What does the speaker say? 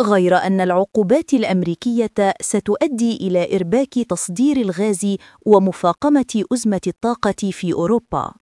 غير أن العقوبات الأمريكية ستؤدي إلى إرباك تصدير الغاز ومفاقمة أزمة الطاقة في أوروبا.